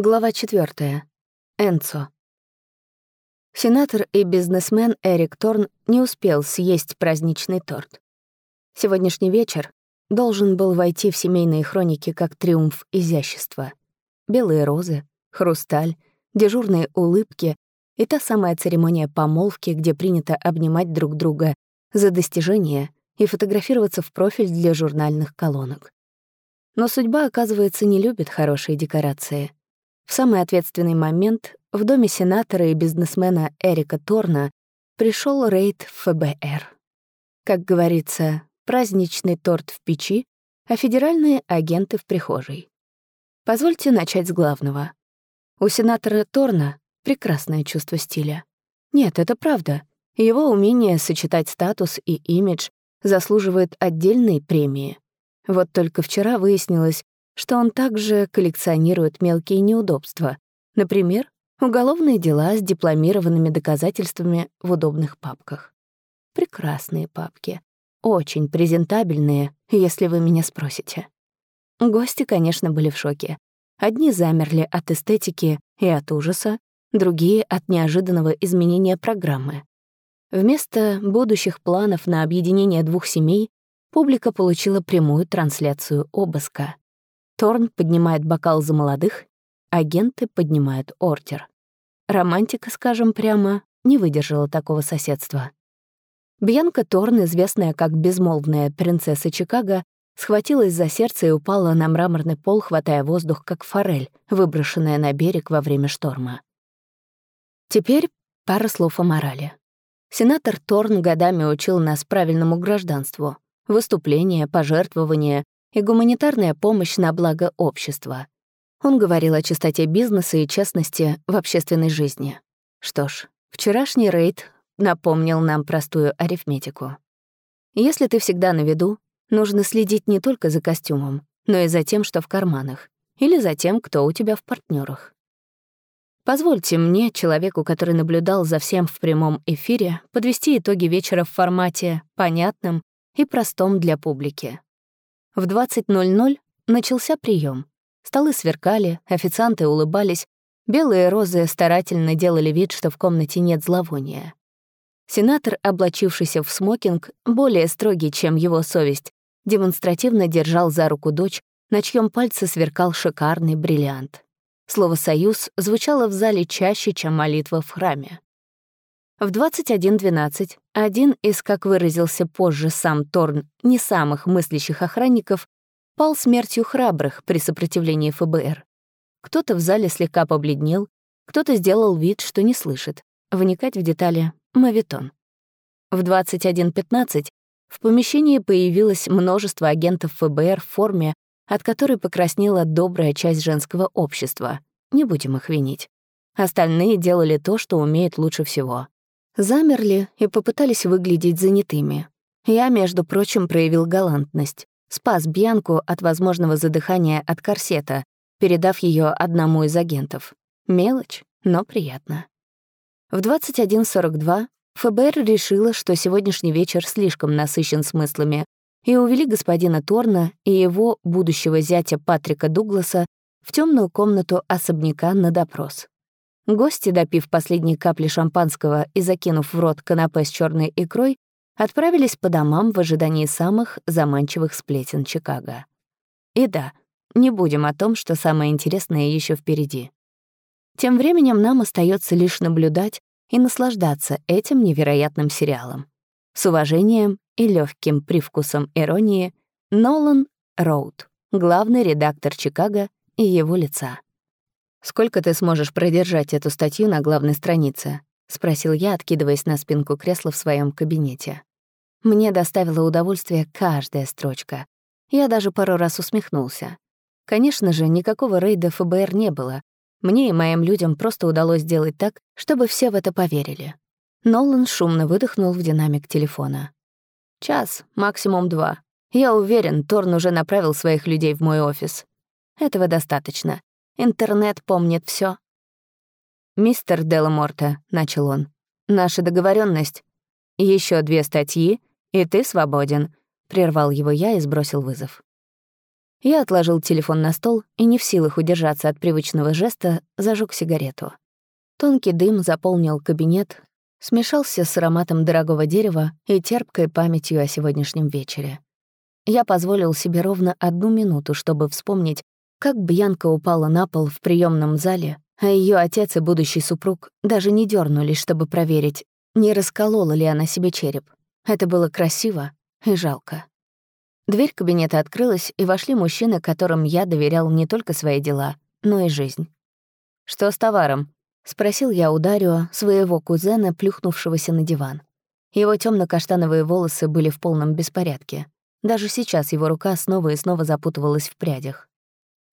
Глава 4. Энцо. Сенатор и бизнесмен Эрик Торн не успел съесть праздничный торт. Сегодняшний вечер должен был войти в семейные хроники как триумф изящества. Белые розы, хрусталь, дежурные улыбки и та самая церемония помолвки, где принято обнимать друг друга за достижения и фотографироваться в профиль для журнальных колонок. Но судьба, оказывается, не любит хорошие декорации — в самый ответственный момент в доме сенатора и бизнесмена Эрика Торна пришел рейд ФБР. Как говорится, праздничный торт в печи, а федеральные агенты в прихожей. Позвольте начать с главного. У сенатора Торна прекрасное чувство стиля. Нет, это правда. Его умение сочетать статус и имидж заслуживает отдельной премии. Вот только вчера выяснилось, что он также коллекционирует мелкие неудобства, например, уголовные дела с дипломированными доказательствами в удобных папках. Прекрасные папки. Очень презентабельные, если вы меня спросите. Гости, конечно, были в шоке. Одни замерли от эстетики и от ужаса, другие — от неожиданного изменения программы. Вместо будущих планов на объединение двух семей публика получила прямую трансляцию обыска. Торн поднимает бокал за молодых, агенты поднимают ордер. Романтика, скажем прямо, не выдержала такого соседства. Бьянка Торн, известная как безмолвная принцесса Чикаго, схватилась за сердце и упала на мраморный пол, хватая воздух, как форель, выброшенная на берег во время шторма. Теперь пара слов о морали. Сенатор Торн годами учил нас правильному гражданству. Выступления, пожертвования, и гуманитарная помощь на благо общества. Он говорил о чистоте бизнеса и честности в общественной жизни. Что ж, вчерашний рейд напомнил нам простую арифметику. Если ты всегда на виду, нужно следить не только за костюмом, но и за тем, что в карманах, или за тем, кто у тебя в партнерах. Позвольте мне, человеку, который наблюдал за всем в прямом эфире, подвести итоги вечера в формате понятном и простом для публики. В 20.00 начался прием. Столы сверкали, официанты улыбались, белые розы старательно делали вид, что в комнате нет зловония. Сенатор, облачившийся в смокинг, более строгий, чем его совесть, демонстративно держал за руку дочь, на чьем пальце сверкал шикарный бриллиант. Слово «союз» звучало в зале чаще, чем молитва в храме. В 21.12 один из, как выразился позже сам Торн, не самых мыслящих охранников пал смертью храбрых при сопротивлении ФБР. Кто-то в зале слегка побледнел, кто-то сделал вид, что не слышит. Вникать в детали — мавитон. В 21.15 в помещении появилось множество агентов ФБР в форме, от которой покраснела добрая часть женского общества. Не будем их винить. Остальные делали то, что умеют лучше всего замерли и попытались выглядеть занятыми. Я, между прочим, проявил галантность. Спас Бьянку от возможного задыхания от корсета, передав ее одному из агентов. Мелочь, но приятно. В 21.42 ФБР решило, что сегодняшний вечер слишком насыщен смыслами, и увели господина Торна и его будущего зятя Патрика Дугласа в темную комнату особняка на допрос. Гости, допив последние капли шампанского и закинув в рот канапе с черной икрой, отправились по домам в ожидании самых заманчивых сплетен Чикаго. И да, не будем о том, что самое интересное еще впереди. Тем временем нам остается лишь наблюдать и наслаждаться этим невероятным сериалом. С уважением и легким привкусом иронии Нолан Роуд, главный редактор Чикаго и его лица. «Сколько ты сможешь продержать эту статью на главной странице?» — спросил я, откидываясь на спинку кресла в своем кабинете. Мне доставило удовольствие каждая строчка. Я даже пару раз усмехнулся. Конечно же, никакого рейда ФБР не было. Мне и моим людям просто удалось сделать так, чтобы все в это поверили. Нолан шумно выдохнул в динамик телефона. «Час, максимум два. Я уверен, Торн уже направил своих людей в мой офис. Этого достаточно. Интернет помнит все. «Мистер Деламорта», — начал он, — «наша договоренность. Еще две статьи, и ты свободен», — прервал его я и сбросил вызов. Я отложил телефон на стол и, не в силах удержаться от привычного жеста, зажег сигарету. Тонкий дым заполнил кабинет, смешался с ароматом дорогого дерева и терпкой памятью о сегодняшнем вечере. Я позволил себе ровно одну минуту, чтобы вспомнить, как Бьянка упала на пол в приемном зале, а ее отец и будущий супруг даже не дернулись, чтобы проверить, не расколола ли она себе череп. Это было красиво и жалко. Дверь кабинета открылась, и вошли мужчины, которым я доверял не только свои дела, но и жизнь. «Что с товаром?» — спросил я у Дарио, своего кузена, плюхнувшегося на диван. Его темно каштановые волосы были в полном беспорядке. Даже сейчас его рука снова и снова запутывалась в прядях.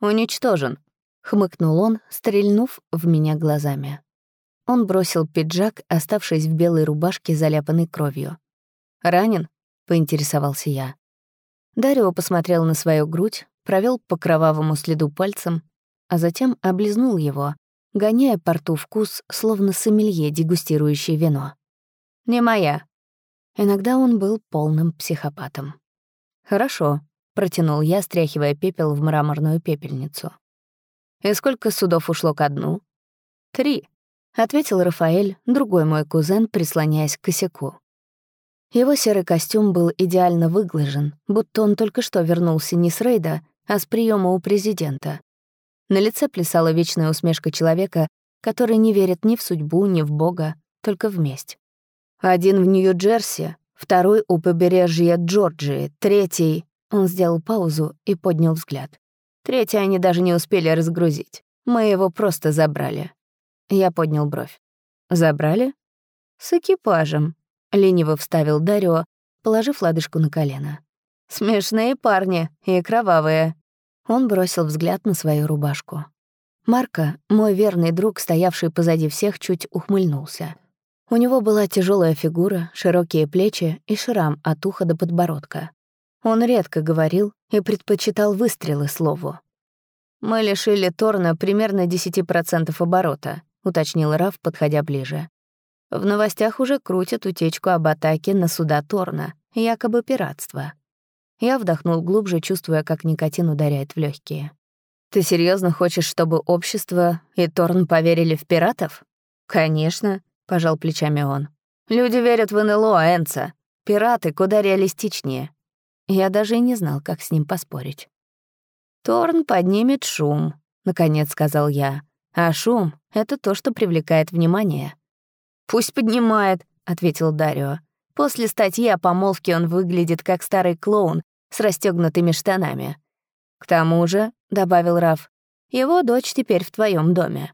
«Уничтожен», — хмыкнул он, стрельнув в меня глазами. Он бросил пиджак, оставшись в белой рубашке, заляпанной кровью. «Ранен?» — поинтересовался я. Дарио посмотрел на свою грудь, провел по кровавому следу пальцем, а затем облизнул его, гоняя по рту вкус, словно сомелье, дегустирующий вино. «Не моя». Иногда он был полным психопатом. «Хорошо», — протянул я, стряхивая пепел в мраморную пепельницу. «И сколько судов ушло ко дну?» «Три», — ответил Рафаэль, другой мой кузен, прислоняясь к косяку. Его серый костюм был идеально выглажен, будто он только что вернулся не с рейда, а с приема у президента. На лице плясала вечная усмешка человека, который не верит ни в судьбу, ни в Бога, только в месть. Один в Нью-Джерси, второй у побережья Джорджии, третий... Он сделал паузу и поднял взгляд. Третий они даже не успели разгрузить. Мы его просто забрали. Я поднял бровь. «Забрали?» «С экипажем», Лениво вставил Дарио, положив ладышку на колено. «Смешные парни и кровавые». Он бросил взгляд на свою рубашку. Марко, мой верный друг, стоявший позади всех, чуть ухмыльнулся. У него была тяжелая фигура, широкие плечи и шрам от уха до подбородка. Он редко говорил и предпочитал выстрелы слову. «Мы лишили Торна примерно 10% оборота», — уточнил Раф, подходя ближе. В новостях уже крутят утечку об атаке на суда Торна, якобы пиратство. Я вдохнул глубже, чувствуя, как никотин ударяет в легкие. «Ты серьезно хочешь, чтобы общество и Торн поверили в пиратов?» «Конечно», — пожал плечами он. «Люди верят в НЛО, Энца. Пираты куда реалистичнее». Я даже и не знал, как с ним поспорить. «Торн поднимет шум», — наконец сказал я. «А шум — это то, что привлекает внимание. «Пусть поднимает», — ответил Дарио. «После статьи о помолвке он выглядит как старый клоун с расстегнутыми штанами». «К тому же», — добавил Раф, — «его дочь теперь в твоем доме».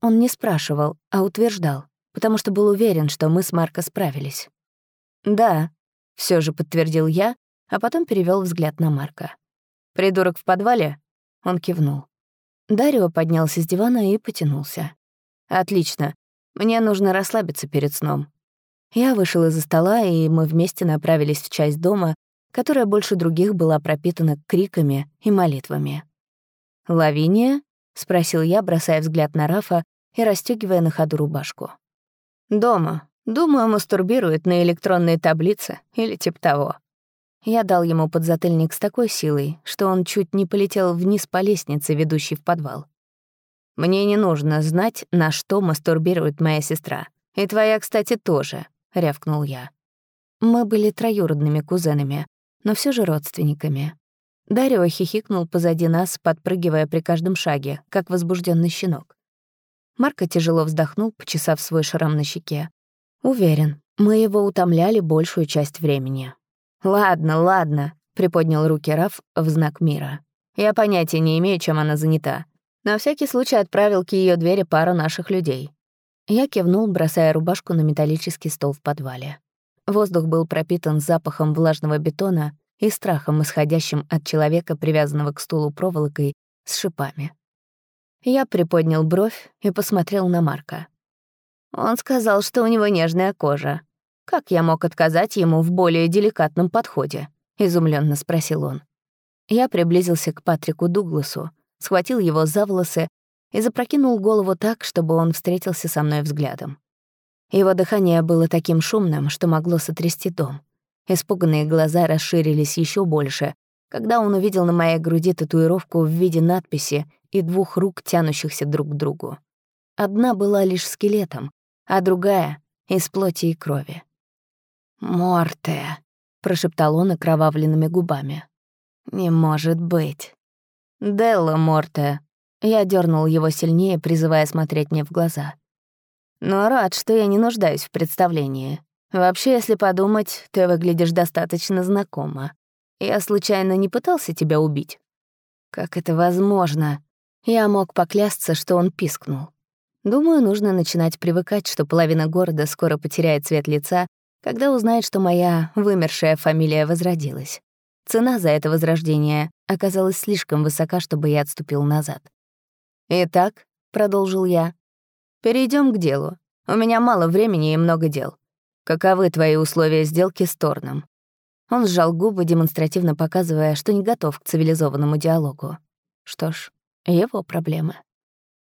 Он не спрашивал, а утверждал, потому что был уверен, что мы с Марко справились. «Да», — все же подтвердил я, а потом перевел взгляд на Марка. «Придурок в подвале?» Он кивнул. Дарио поднялся с дивана и потянулся. «Отлично. Мне нужно расслабиться перед сном. Я вышел из-за стола, и мы вместе направились в часть дома, которая больше других была пропитана криками и молитвами. «Лавиния?» — спросил я, бросая взгляд на Рафа и расстёгивая на ходу рубашку. «Дома. Думаю, мастурбирует на электронной таблице или типа того». Я дал ему подзатыльник с такой силой, что он чуть не полетел вниз по лестнице, ведущей в подвал. Мне не нужно знать, на что мастурбирует моя сестра. И твоя, кстати, тоже», — рявкнул я. Мы были троюродными кузенами, но все же родственниками. Дарио хихикнул позади нас, подпрыгивая при каждом шаге, как возбужденный щенок. Марко тяжело вздохнул, почесав свой шрам на щеке. «Уверен, мы его утомляли большую часть времени». «Ладно, ладно», — приподнял руки Раф в знак мира. «Я понятия не имею, чем она занята. На всякий случай отправил к ее двери пару наших людей. Я кивнул, бросая рубашку на металлический стол в подвале. Воздух был пропитан запахом влажного бетона и страхом, исходящим от человека, привязанного к стулу проволокой с шипами. Я приподнял бровь и посмотрел на Марка. Он сказал, что у него нежная кожа. Как я мог отказать ему в более деликатном подходе? изумленно спросил он. Я приблизился к Патрику Дугласу, схватил его за волосы и запрокинул голову так, чтобы он встретился со мной взглядом. Его дыхание было таким шумным, что могло сотрясти дом. Испуганные глаза расширились еще больше, когда он увидел на моей груди татуировку в виде надписи и двух рук, тянущихся друг к другу. Одна была лишь скелетом, а другая — из плоти и крови. «Морте», — прошептал он окровавленными губами. «Не может быть». «Делла Морте». Я дернул его сильнее, призывая смотреть мне в глаза. «Но рад, что я не нуждаюсь в представлении. Вообще, если подумать, ты выглядишь достаточно знакомо. Я случайно не пытался тебя убить?» «Как это возможно?» Я мог поклясться, что он пискнул. Думаю, нужно начинать привыкать, что половина города скоро потеряет цвет лица, когда узнает, что моя вымершая фамилия возродилась. Цена за это возрождение оказалась слишком высока, чтобы я отступил назад. «Итак», — продолжил я, — «перейдем к делу. У меня мало времени и много дел. Каковы твои условия сделки с Торном?» Он сжал губы, демонстративно показывая, что не готов к цивилизованному диалогу. Что ж, его проблемы.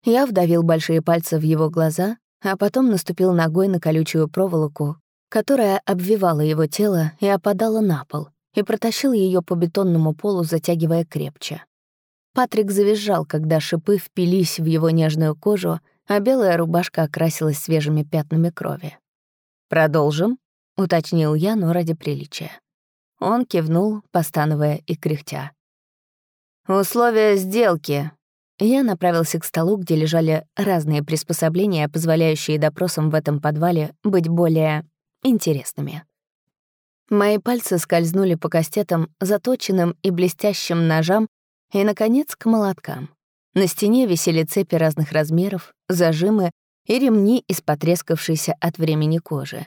Я вдавил большие пальцы в его глаза, а потом наступил ногой на колючую проволоку, которая обвивала его тело и опадала на пол, и протащил ее по бетонному полу, затягивая крепче. Патрик завизжал, когда шипы впились в его нежную кожу, а белая рубашка окрасилась свежими пятнами крови. «Продолжим?» — уточнил я, но ради приличия. Он кивнул, постановая и кряхтя. «Условия сделки». Я направился к столу, где лежали разные приспособления, позволяющие допросам в этом подвале быть более интересными. Мои пальцы скользнули по кастетам, заточенным и блестящим ножам, и, наконец, к молоткам. На стене висели цепи разных размеров, зажимы и ремни из потрескавшейся от времени кожи.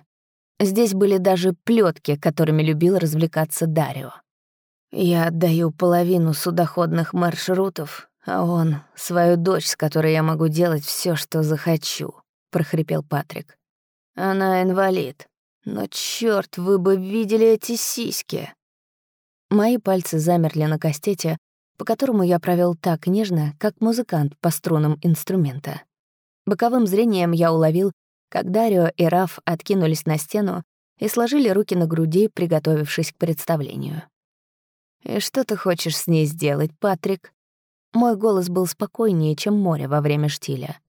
Здесь были даже плетки, которыми любил развлекаться Дарио. «Я отдаю половину судоходных маршрутов, а он — свою дочь, с которой я могу делать все, что захочу», — прохрипел Патрик. «Она инвалид. Но черт, вы бы видели эти сиськи!» Мои пальцы замерли на кастете, по которому я провел так нежно, как музыкант по струнам инструмента. Боковым зрением я уловил, как Дарио и Раф откинулись на стену и сложили руки на груди, приготовившись к представлению. «И что ты хочешь с ней сделать, Патрик?» Мой голос был спокойнее, чем море во время штиля.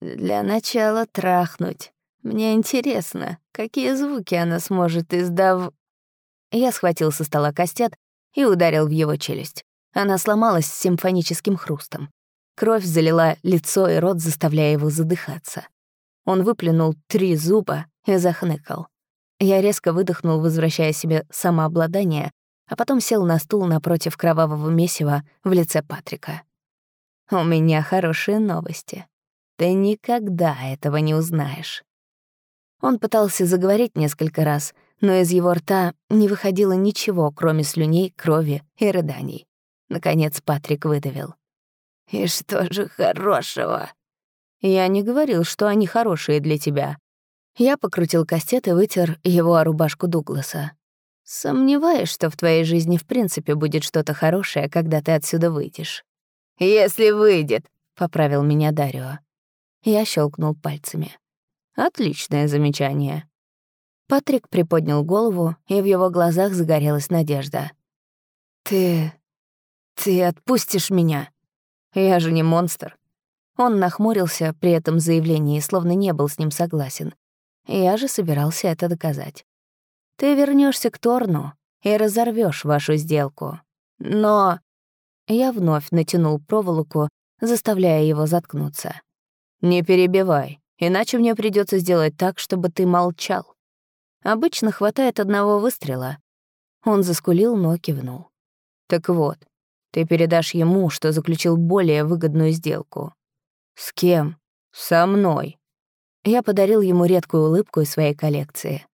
«Для начала трахнуть. Мне интересно, какие звуки она сможет издав...» Я схватил со стола костят и ударил в его челюсть. Она сломалась с симфоническим хрустом. Кровь залила лицо и рот, заставляя его задыхаться. Он выплюнул три зуба и захныкал. Я резко выдохнул, возвращая себе самообладание, а потом сел на стул напротив кровавого месива в лице Патрика. «У меня хорошие новости. Ты никогда этого не узнаешь». Он пытался заговорить несколько раз, но из его рта не выходило ничего, кроме слюней, крови и рыданий. Наконец Патрик выдавил. «И что же хорошего?» «Я не говорил, что они хорошие для тебя». Я покрутил кастет и вытер его о рубашку Дугласа. «Сомневаюсь, что в твоей жизни в принципе будет что-то хорошее, когда ты отсюда выйдешь». «Если выйдет», — поправил меня Дарио. Я щелкнул пальцами. «Отличное замечание». Патрик приподнял голову, и в его глазах загорелась надежда. «Ты... ты отпустишь меня?» «Я же не монстр». Он нахмурился при этом заявлении, словно не был с ним согласен. Я же собирался это доказать. «Ты вернешься к Торну и разорвешь вашу сделку. Но...» Я вновь натянул проволоку, заставляя его заткнуться. «Не перебивай, иначе мне придется сделать так, чтобы ты молчал. Обычно хватает одного выстрела». Он заскулил, но кивнул. «Так вот, ты передашь ему, что заключил более выгодную сделку. С кем? Со мной. Я подарил ему редкую улыбку из своей коллекции.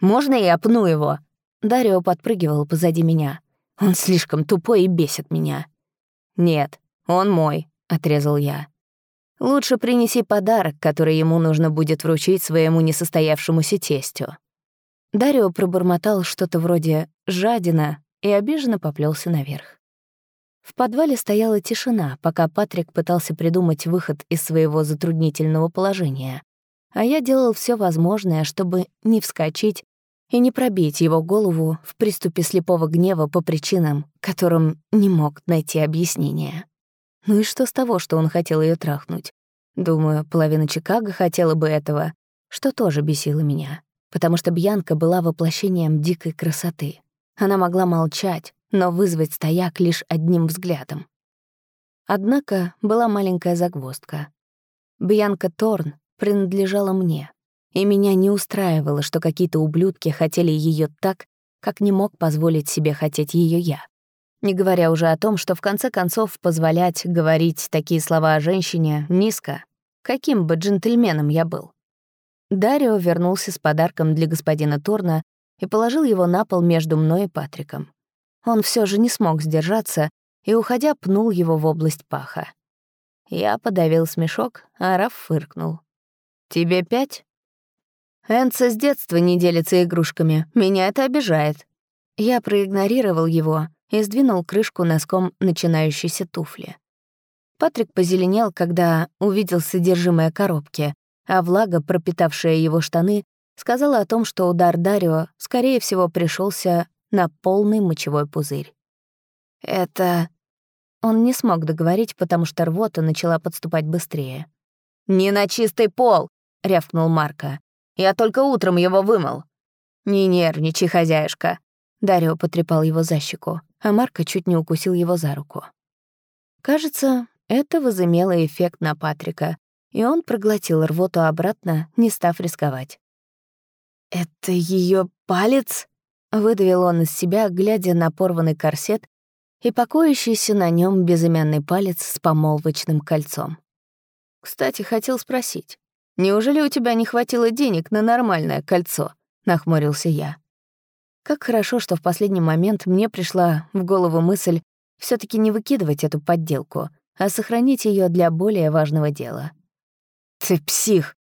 «Можно я пну его?» Дарио подпрыгивал позади меня. «Он слишком тупой и бесит меня». «Нет, он мой», — отрезал я. «Лучше принеси подарок, который ему нужно будет вручить своему несостоявшемуся тестю». Дарио пробормотал что-то вроде «жадина» и обиженно поплелся наверх. В подвале стояла тишина, пока Патрик пытался придумать выход из своего затруднительного положения. А я делал все возможное, чтобы не вскочить и не пробить его голову в приступе слепого гнева по причинам, которым не мог найти объяснения. Ну и что с того, что он хотел ее трахнуть? Думаю, половина Чикаго хотела бы этого, что тоже бесило меня, потому что Бьянка была воплощением дикой красоты. Она могла молчать, но вызвать стояк лишь одним взглядом. Однако была маленькая загвоздка. Бьянка Торн принадлежала мне, и меня не устраивало, что какие-то ублюдки хотели ее так, как не мог позволить себе хотеть ее я. Не говоря уже о том, что в конце концов позволять говорить такие слова о женщине низко, каким бы джентльменом я был. Дарио вернулся с подарком для господина Торна и положил его на пол между мной и Патриком. Он все же не смог сдержаться и, уходя, пнул его в область паха. Я подавил смешок, а Раф фыркнул. «Тебе пять?» Энца с детства не делится игрушками, меня это обижает. Я проигнорировал его и сдвинул крышку носком начинающейся туфли. Патрик позеленел, когда увидел содержимое коробки, а влага, пропитавшая его штаны, сказала о том, что удар Дарио, скорее всего, пришелся на полный мочевой пузырь. «Это...» Он не смог договорить, потому что рвота начала подступать быстрее. «Не на чистый пол!» — рявкнул Марко. Я только утром его вымыл». «Не нервничай, хозяюшка». Дарио потрепал его за щеку, а Марко чуть не укусил его за руку. Кажется, это возымело эффект на Патрика, и он проглотил рвоту обратно, не став рисковать. «Это ее палец?» — выдавил он из себя, глядя на порванный корсет и покоящийся на нем безымянный палец с помолвочным кольцом. Кстати, хотел спросить, Неужели у тебя не хватило денег на нормальное кольцо?» — нахмурился я. Как хорошо, что в последний момент мне пришла в голову мысль все таки не выкидывать эту подделку, а сохранить ее для более важного дела. «Ты псих!»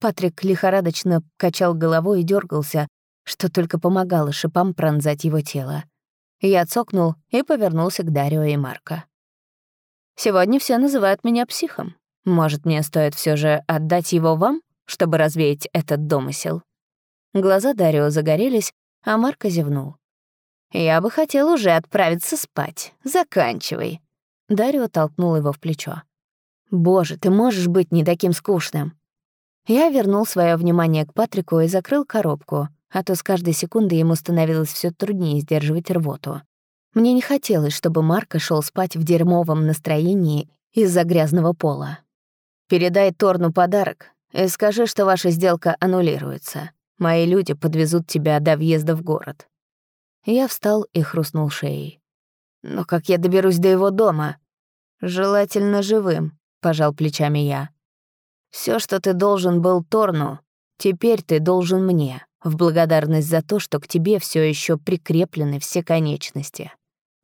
Патрик лихорадочно качал головой и дергался, что только помогало шипам пронзать его тело. Я цокнул и повернулся к Дарио и Марко. «Сегодня все называют меня психом. Может, мне стоит все же отдать его вам, чтобы развеять этот домысел?» Глаза Дарио загорелись, а Марко зевнул. «Я бы хотел уже отправиться спать. Заканчивай». Дарио толкнул его в плечо. «Боже, ты можешь быть не таким скучным». Я вернул свое внимание к Патрику и закрыл коробку, а то с каждой секундой ему становилось все труднее сдерживать рвоту. Мне не хотелось, чтобы Марко шел спать в дерьмовом настроении из-за грязного пола. Передай Торну подарок и скажи, что ваша сделка аннулируется. Мои люди подвезут тебя до въезда в город». Я встал и хрустнул шеей. «Но как я доберусь до его дома?» «Желательно живым», — пожал плечами я. Все, что ты должен был Торну, теперь ты должен мне, в благодарность за то, что к тебе все еще прикреплены все конечности.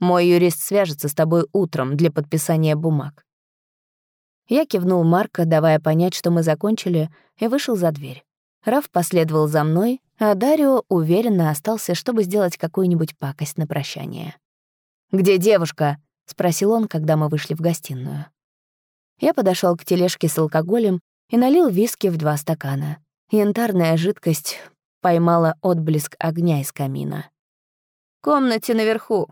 Мой юрист свяжется с тобой утром для подписания бумаг. Я кивнул Марка, давая понять, что мы закончили, и вышел за дверь. Раф последовал за мной, а Дарио уверенно остался, чтобы сделать какую-нибудь пакость на прощание. «Где девушка?» — спросил он, когда мы вышли в гостиную. Я подошел к тележке с алкоголем и налил виски в два стакана. Янтарная жидкость поймала отблеск огня из камина. «В комнате наверху.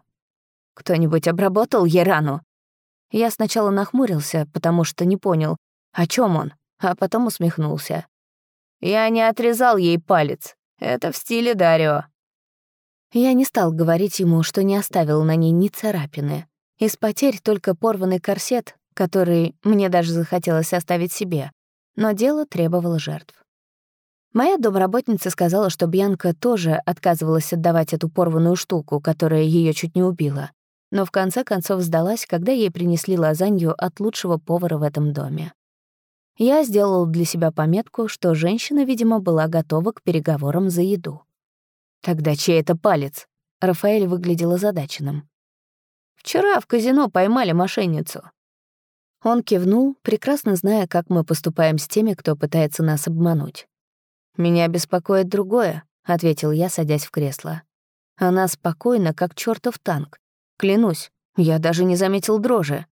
Кто-нибудь обработал Ерану?» Я сначала нахмурился, потому что не понял, о чем он, а потом усмехнулся. «Я не отрезал ей палец. Это в стиле Дарио». Я не стал говорить ему, что не оставил на ней ни царапины. Из потерь только порванный корсет, который мне даже захотелось оставить себе. Но дело требовало жертв. Моя домработница сказала, что Бьянка тоже отказывалась отдавать эту порванную штуку, которая ее чуть не убила но в конце концов сдалась, когда ей принесли лазанью от лучшего повара в этом доме. Я сделал для себя пометку, что женщина, видимо, была готова к переговорам за еду. «Тогда чей это палец?» Рафаэль выглядел озадаченным. «Вчера в казино поймали мошенницу». Он кивнул, прекрасно зная, как мы поступаем с теми, кто пытается нас обмануть. «Меня беспокоит другое», — ответил я, садясь в кресло. «Она спокойна, как чертов танк, Клянусь, я даже не заметил дрожи.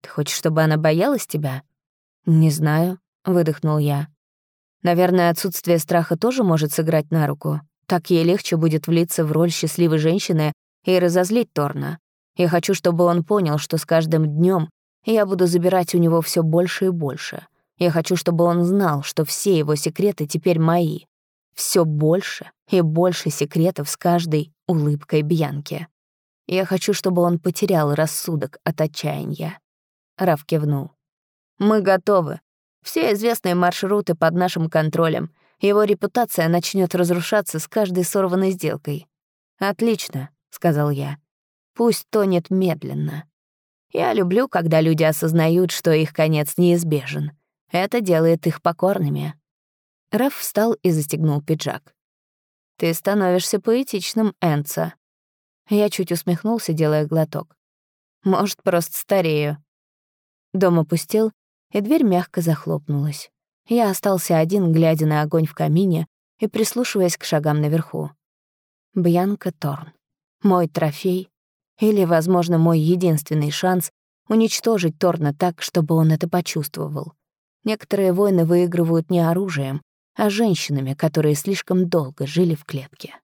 Ты хочешь, чтобы она боялась тебя? Не знаю, выдохнул я. Наверное, отсутствие страха тоже может сыграть на руку. Так ей легче будет влиться в роль счастливой женщины и разозлить Торна. Я хочу, чтобы он понял, что с каждым днем я буду забирать у него все больше и больше. Я хочу, чтобы он знал, что все его секреты теперь мои. Все больше и больше секретов с каждой улыбкой Бьянки. Я хочу, чтобы он потерял рассудок от отчаяния. Раф кивнул. «Мы готовы. Все известные маршруты под нашим контролем. Его репутация начнет разрушаться с каждой сорванной сделкой». «Отлично», — сказал я. «Пусть тонет медленно. Я люблю, когда люди осознают, что их конец неизбежен. Это делает их покорными». Раф встал и застегнул пиджак. «Ты становишься поэтичным, Энца». Я чуть усмехнулся, делая глоток. «Может, просто старею». Дом опустел, и дверь мягко захлопнулась. Я остался один, глядя на огонь в камине и прислушиваясь к шагам наверху. Бьянка Торн. Мой трофей или, возможно, мой единственный шанс уничтожить Торна так, чтобы он это почувствовал. Некоторые войны выигрывают не оружием, а женщинами, которые слишком долго жили в клетке.